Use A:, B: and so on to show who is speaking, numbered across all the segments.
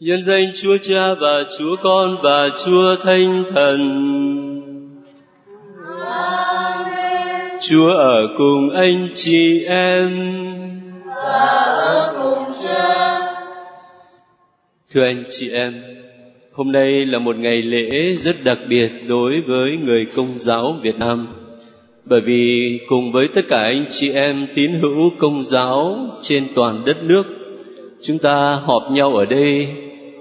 A: Nhân danh Chúa Cha và Chúa Con và Chúa Thánh Thần.
B: Amen.
A: Chúa ở cùng anh chị em.
B: Và ở cùng Cha.
A: Thưa anh chị em, hôm nay là một ngày lễ rất đặc biệt đối với người công giáo Việt Nam. Bởi vì cùng với tất cả anh chị em tín hữu công giáo trên toàn đất nước, chúng ta họp nhau ở đây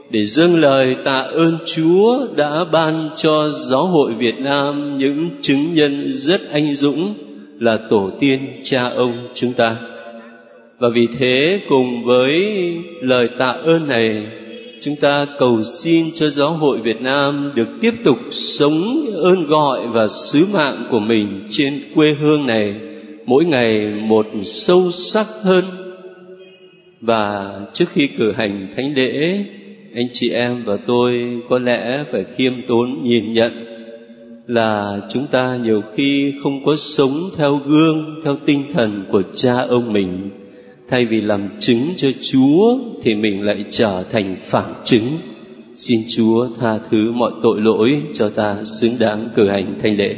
A: để dâng lời tạ ơn Chúa đã ban cho giáo hội Việt Nam những chứng nhân rất anh dũng là tổ tiên cha ông chúng ta. Và vì thế cùng với lời tạ ơn này, chúng ta cầu xin cho giáo hội Việt Nam được tiếp tục sống ơn gọi và sứ mạng của mình trên quê hương này mỗi ngày một sâu sắc hơn. Và trước khi cử hành thánh lễ, anh chị em và tôi có lẽ phải khiêm tốn nhìn nhận là chúng ta nhiều khi không có sống theo gương, theo tinh thần của cha ông mình. Thay vì làm chứng cho chúa thì mình lại trở thành phản chứng. Xin chúa tha thứ mọi tội lỗi cho ta xứng đáng cử hành thanh lễ.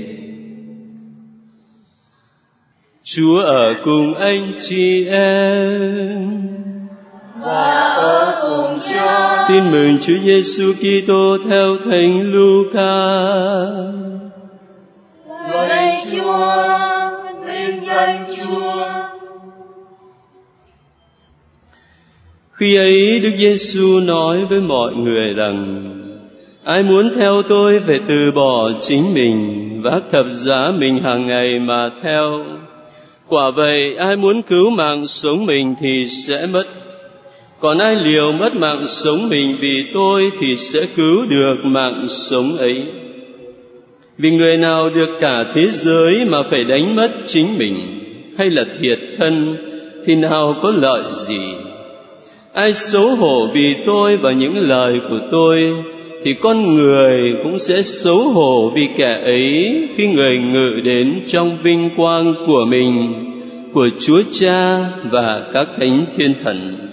A: Chúa ở cùng anh chị em.
B: Và ở cùng Cha.
A: Tin mừng Chúa Giêsu Kitô theo Thánh Luca.
B: Lạy Chúa, vinh danh Chúa.
A: Khi ấy Đức Giêsu nói với mọi người rằng: Ai muốn theo tôi phải từ bỏ chính mình, vác thập giá mình hàng ngày mà theo. Quả vậy, ai muốn cứu mạng sống mình thì sẽ mất còn ai liều mất mạng sống mình vì tôi thì sẽ cứu được mạng sống ấy. Vì người nào được cả thế giới mà phải đánh mất chính mình hay là thiệt thân thì nào có lợi gì? Ai xấu hổ vì tôi và những lời của tôi thì con người cũng sẽ xấu hổ vì kẻ ấy khi người ngự đến trong vinh quang của mình, của chúa cha và các thánh thiên thần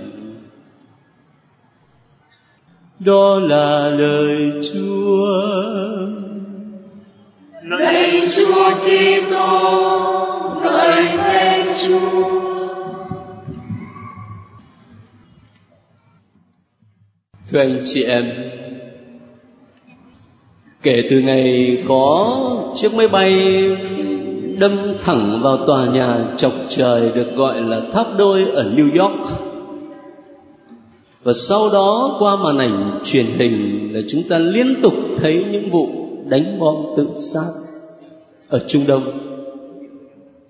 A: đó là lời Chúa.
B: Lạy Chúa Kitô, lạy Thánh Chúa.
A: Thưa anh chị em, kể từ ngày có chiếc máy bay đâm thẳng vào tòa nhà chọc trời được gọi là tháp đôi ở New York và sau đó qua màn ảnh truyền hình là chúng ta liên tục thấy những vụ đánh bom tự sát ở Trung Đông.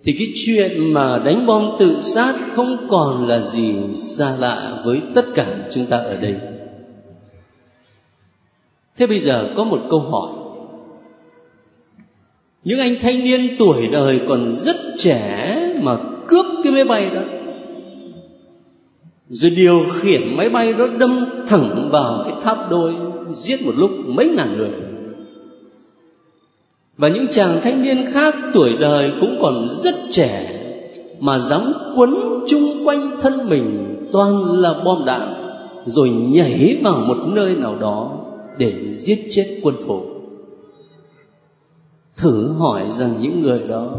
A: Thì cái chuyện mà đánh bom tự sát không còn là gì xa lạ với tất cả chúng ta ở đây. Thế bây giờ có một câu hỏi. Những anh thanh niên tuổi đời còn rất trẻ mà cướp cái máy bay đó rồi điều khiển máy bay đó đâm thẳng vào cái tháp đôi giết một lúc mấy ngàn người. Và những chàng thanh niên khác tuổi đời cũng còn rất trẻ mà dám quấn chung quanh thân mình toàn là bom đạn, rồi nhảy vào một nơi nào đó để giết chết quân thù thử hỏi rằng những người đó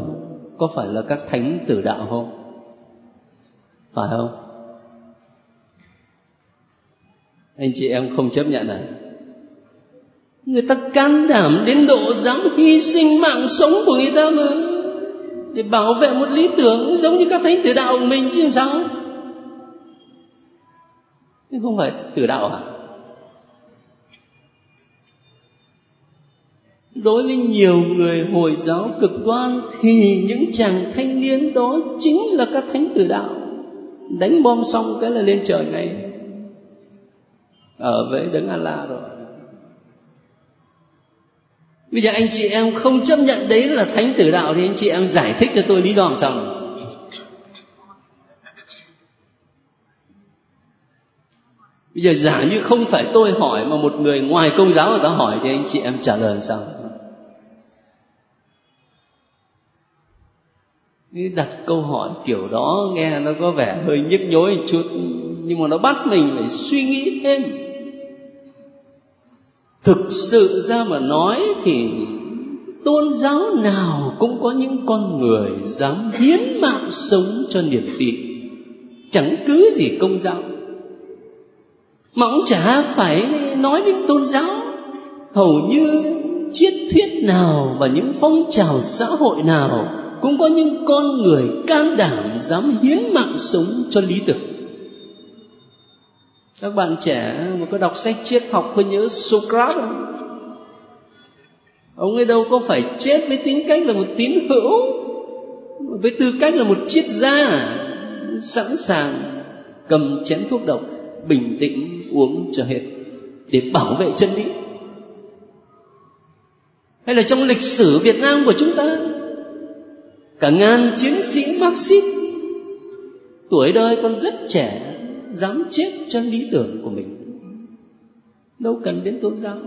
A: có phải là các thánh tử đạo không? Phải không? Anh chị em không chấp nhận à? Người ta can đảm đến độ dám hy sinh mạng sống của người ta mà. Để bảo vệ một lý tưởng giống như các thánh tử đạo của mình chứ sao? Nhưng không phải tử đạo à? Đối với nhiều người hồi giáo cực đoan thì những chàng thanh niên đó chính là các thánh tử đạo. Đánh bom xong cái là lên trời ngay ở với đấng Allah rồi. Bây giờ anh chị em không chấp nhận đấy là thánh tử đạo thì anh chị em giải thích cho tôi lý do làm sao bây giờ giả như không phải tôi hỏi mà một người ngoài công giáo người ta hỏi thì anh chị em trả lời làm sao? Đặt câu hỏi kiểu đó nghe nó có vẻ hơi nhức nhối một chút, nhưng mà nó bắt mình phải suy nghĩ thêm thực sự ra mà nói thì tôn giáo nào cũng có những con người dám hiến mạng sống cho niềm tin. Chẳng cứ gì công giáo. Mà cũng chả phải nói đến tôn giáo, hầu như triết thuyết nào và những phong trào xã hội nào cũng có những con người can đảm dám hiến mạng sống cho lý tưởng các bạn trẻ mà có đọc sách triết học có nhớ Socrates không? Ông ấy đâu có phải chết với tính cách là một tín hữu, Với tư cách là một triết gia, Sẵn sàng cầm chén thuốc độc, Bình tĩnh uống cho hết Để bảo vệ chân lý Hay là trong lịch sử Việt Nam của chúng ta, Cả ngàn chiến sĩ Marxist, Tuổi đời còn rất trẻ Dám chết cho lý tưởng của mình. Đâu cần đến tôn giáo.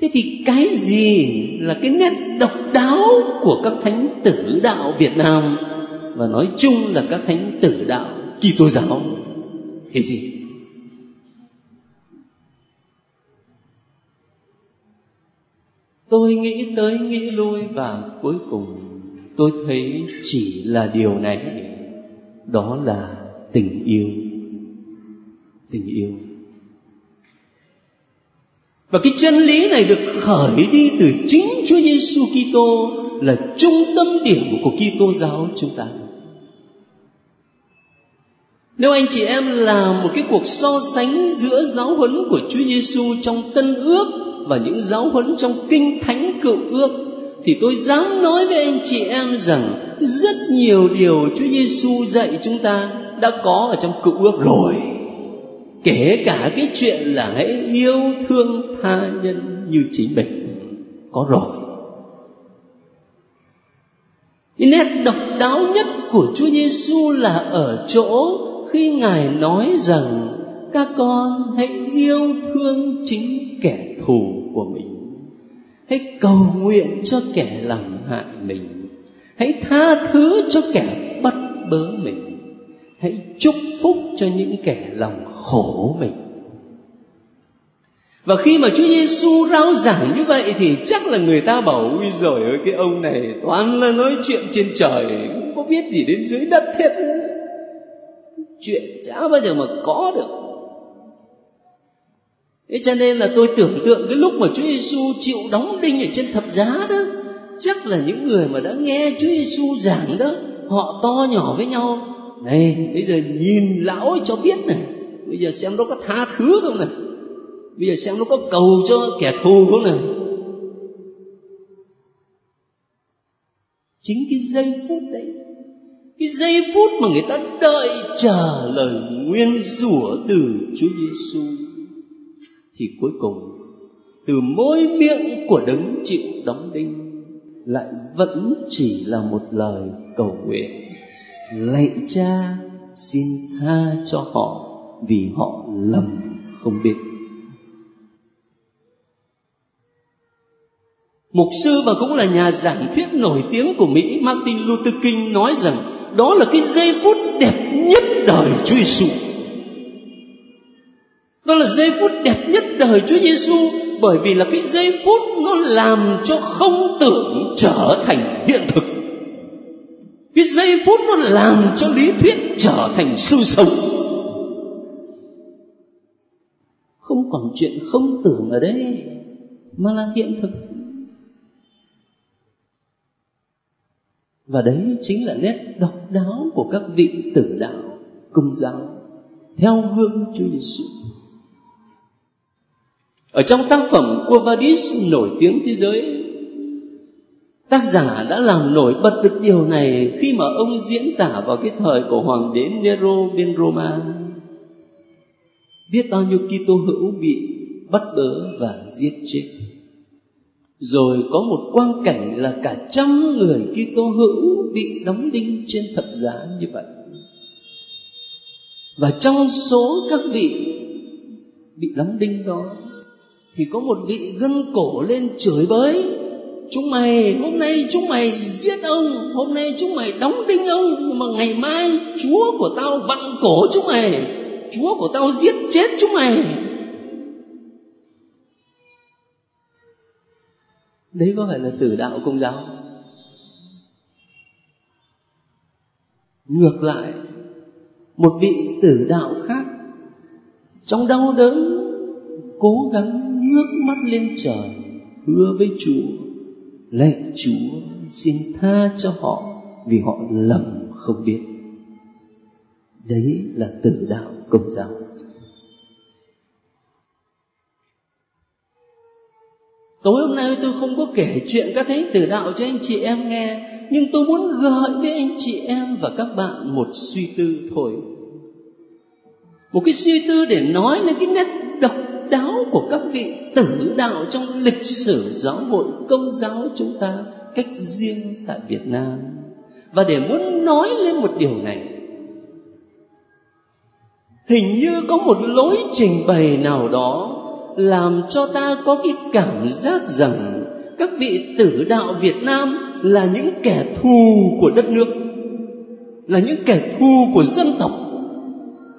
A: Thế thì cái gì là cái nét độc đáo của các thánh tử đạo việt nam? Và nói chung là các thánh tử đạo kitô giáo. Cái gì? Tôi nghĩ tới nghĩ lui và cuối cùng tôi thấy chỉ là điều này. Đó là tình yêu tình yêu và cái chân lý này được khởi đi từ chính Chúa Giêsu Kitô là trung tâm điểm của Kitô giáo chúng ta. Nếu anh chị em làm một cái cuộc so sánh giữa giáo huấn của Chúa Giêsu trong Tân Ước và những giáo huấn trong Kinh Thánh Cựu Ước, thì tôi dám nói với anh chị em rằng rất nhiều điều Chúa Giêsu dạy chúng ta đã có ở trong Cựu Ước rồi. Kể cả cái chuyện là hãy yêu thương tha nhân như chính mình. Có rồi. Cái nét độc đáo nhất của Chúa Giêsu là ở chỗ khi Ngài nói rằng các con hãy yêu thương chính kẻ thù của mình. Hãy cầu nguyện cho kẻ làm hại mình hãy tha thứ cho kẻ bắt bớ mình. Hãy chúc phúc cho những kẻ lòng khổ mình. Và khi mà Chúa Giêsu rao giảng như vậy thì chắc là người ta bảo ui rồi ơi, cái ông này toàn là nói chuyện trên trời, không có biết gì đến dưới đất hết. Chuyện chả bao giờ mà có được. Thế cho nên là tôi tưởng tượng cái lúc mà Chúa Giêsu chịu đóng đinh ở trên thập giá đó chắc là những người mà đã nghe Chúa Giêsu giảng đó, họ to nhỏ với nhau. Này, bây giờ nhìn lão ấy cho biết này. Bây giờ xem nó có tha thứ không này. Bây giờ xem nó có cầu cho kẻ thù không này. Chính cái giây phút đấy, cái giây phút mà người ta đợi chờ lời nguyên rủa từ Chúa Giêsu thì cuối cùng, từ môi miệng của đấng chịu đóng đinh lại vẫn chỉ là một lời cầu nguyện lạy cha, xin tha cho họ vì họ lầm không biết Mục sư và cũng là nhà giảng thuyết nổi tiếng của Mỹ, Martin Luther King nói rằng đó là cái giây phút đẹp nhất đời Chúa Giêsu. Đó là giây phút đẹp nhất đời Chúa Giêsu bởi vì là cái giây phút nó làm cho không tưởng trở thành hiện thực. Cái giây phút nó làm cho lý thuyết trở thành sự sống. Không còn chuyện không tưởng ở đây, mà là hiện thực. Và đấy chính là nét độc đáo của các vị tử đạo, công giáo, theo gương Chúa Giêsu. Ở trong tác phẩm của Vadis nổi tiếng thế giới, tác giả đã làm nổi bật được điều này khi mà ông diễn tả vào cái thời của hoàng đế Nero bên Roma. Biết bao nhiêu Kitô hữu bị bắt bớ và giết chết. Rồi có một quang cảnh là cả trăm người Kitô hữu bị đóng đinh trên thập giá như vậy. Và trong số các vị bị đóng đinh đó thì có một vị gân cổ lên chửi bới, chúng mày, hôm nay chúng mày giết ông, hôm nay chúng mày đóng đinh ông, nhưng mà ngày mai chúa của tao vặn cổ chúng mày, chúa của tao giết chết chúng mày. Đấy có phải là tử đạo công giáo? Ngược lại, một vị tử đạo khác trong đau đớn cố gắng ngước mắt lên trời, hứa với chúa, lạy chúa xin tha cho họ vì họ lầm không biết. Đấy là tử đạo công giáo. Tối hôm nay tôi không có kể chuyện các thánh tử đạo cho anh chị em nghe, nhưng tôi muốn gợi với anh chị em và các bạn một suy tư thôi. Một cái suy tư để nói lên cái nét độc của các vị tử đạo trong lịch sử giáo hội công giáo chúng ta cách riêng tại Việt Nam. Và để muốn nói lên một điều này, hình như có một lối trình bày nào đó làm cho ta có cái cảm giác rằng các vị tử đạo Việt Nam là những kẻ thù của đất nước, là những kẻ thù của dân tộc,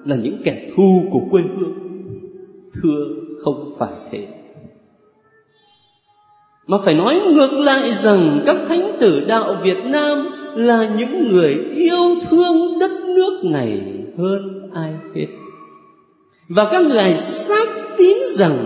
A: là những kẻ thù của quê hương. Thưa không phải thế mà phải nói ngược lại rằng các thánh tử đạo Việt Nam là những người yêu thương đất nước này hơn ai hết và các ngài xác tín rằng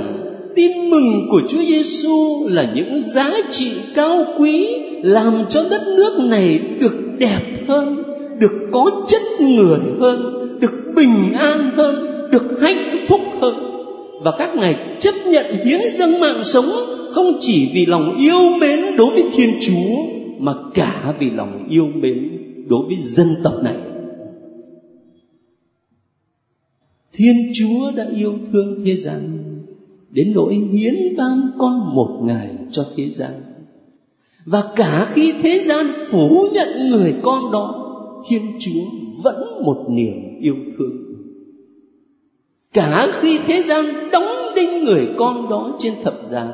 A: tin mừng của Chúa Giêsu là những giá trị cao quý làm cho đất nước này được đẹp hơn, được có chất người hơn, được bình an hơn, được hạnh phúc hơn. Và các ngài chấp nhận hiến dâng mạng sống không chỉ vì lòng yêu mến đối với Thiên Chúa mà cả vì lòng yêu mến đối với dân tộc này. Thiên Chúa đã yêu thương thế gian đến nỗi hiến ban con một ngày cho thế gian. Và cả khi thế gian phủ nhận người con đó, Thiên Chúa vẫn một niềm yêu thương. Cả khi thế gian đóng đinh người con đó trên thập giá,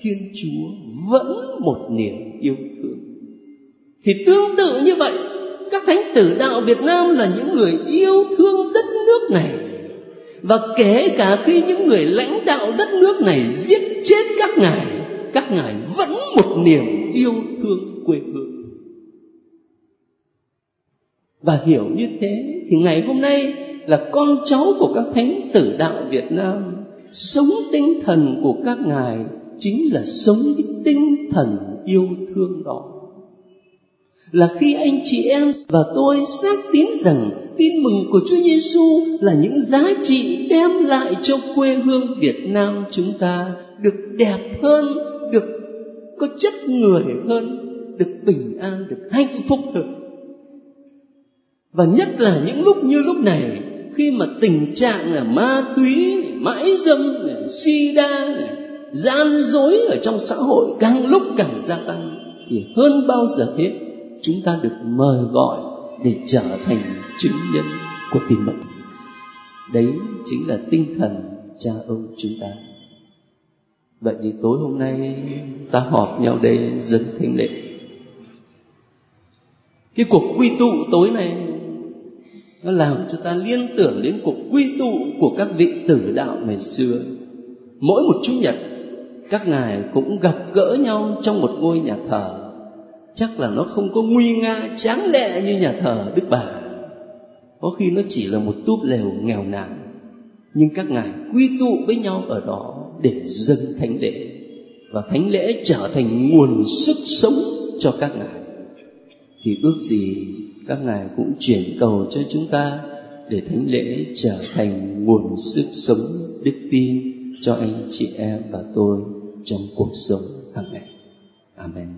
A: Thiên Chúa vẫn một niềm yêu thương. Thì tương tự như vậy, các thánh tử đạo Việt Nam là những người yêu thương đất nước này và kể cả khi những người lãnh đạo đất nước này giết chết các ngài các ngài vẫn một niềm yêu thương quê hương và hiểu như thế thì ngày hôm nay là con cháu của các thánh tử đạo Việt Nam sống tinh thần của các ngài chính là sống cái tinh thần yêu thương đó là khi anh chị em và tôi xác tín rằng tin mừng của Chúa Giêsu là những giá trị đem lại cho quê hương Việt Nam chúng ta được đẹp hơn, được có chất người hơn, được bình an, được hạnh phúc hơn. Và nhất là những lúc như lúc này khi mà tình trạng là ma túy, mãi dâm, sida, gian dối ở trong xã hội càng lúc càng gia tăng thì hơn bao giờ hết chúng ta được mời gọi để trở thành chứng nhân của tin mừng đấy chính là tinh thần cha ông chúng ta. Vậy thì tối hôm nay ta họp nhau đây dân thánh lễ. Cái cuộc quy tụ tối nay nó làm cho ta liên tưởng đến cuộc quy tụ của các vị tử đạo ngày xưa. Mỗi một chủ nhật, các ngài cũng gặp gỡ nhau trong một ngôi nhà thờ. Chắc là nó không có nguy nga, tráng lệ như nhà thờ đức bà. Có khi nó chỉ là một túp lều nghèo nàn, nhưng các ngài quy tụ với nhau ở đó để dâng thánh lễ, và thánh lễ trở thành nguồn sức sống cho các ngài. Thì ước gì các ngài cũng chuyển cầu cho chúng ta để thánh lễ trở thành nguồn sức sống đức tin cho anh chị em và tôi trong cuộc sống hàng ngày. Amen.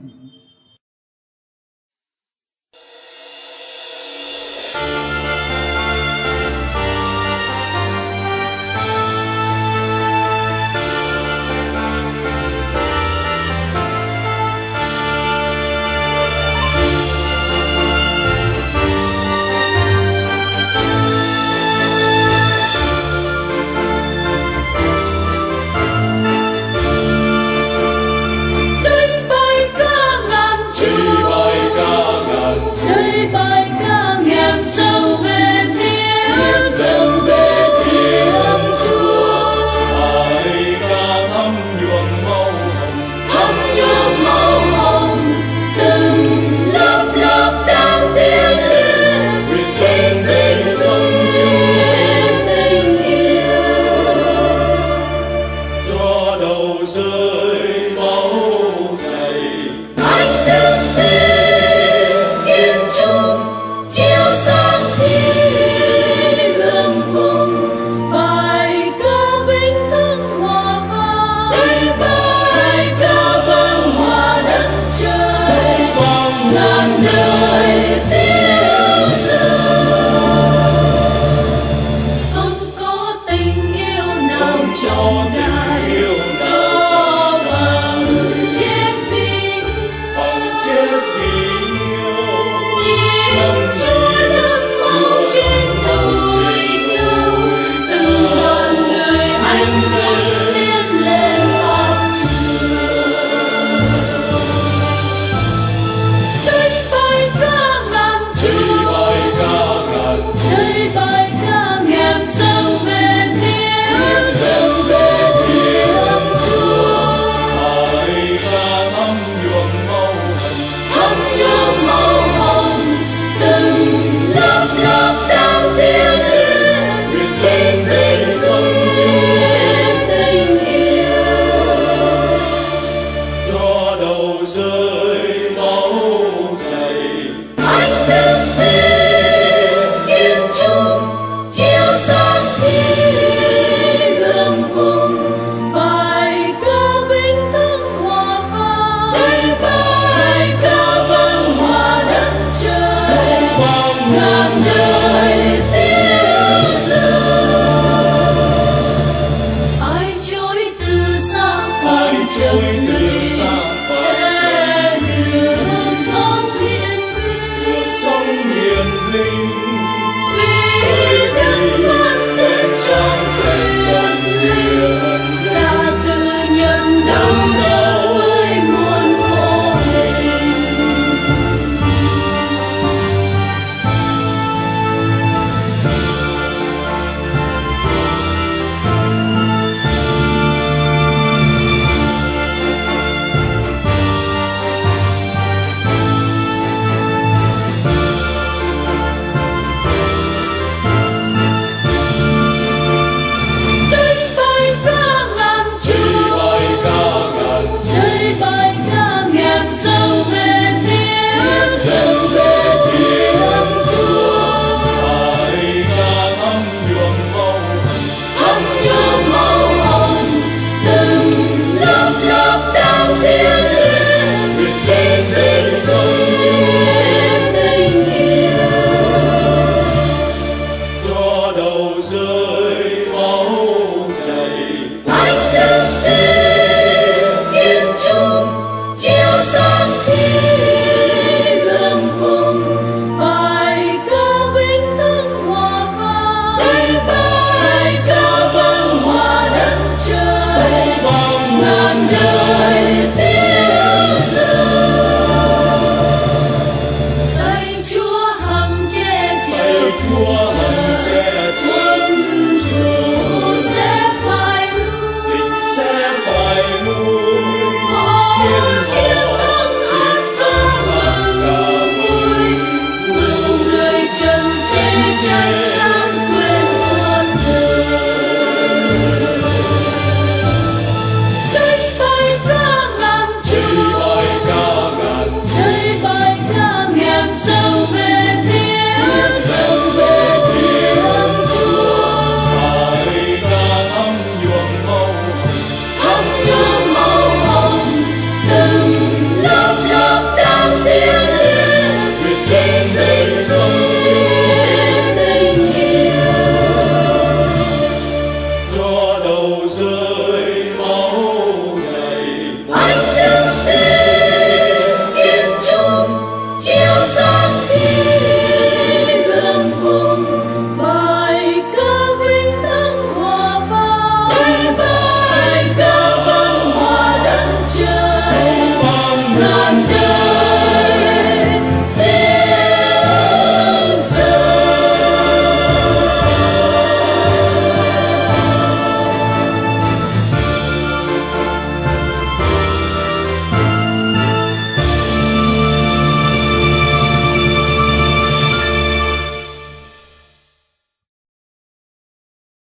B: nem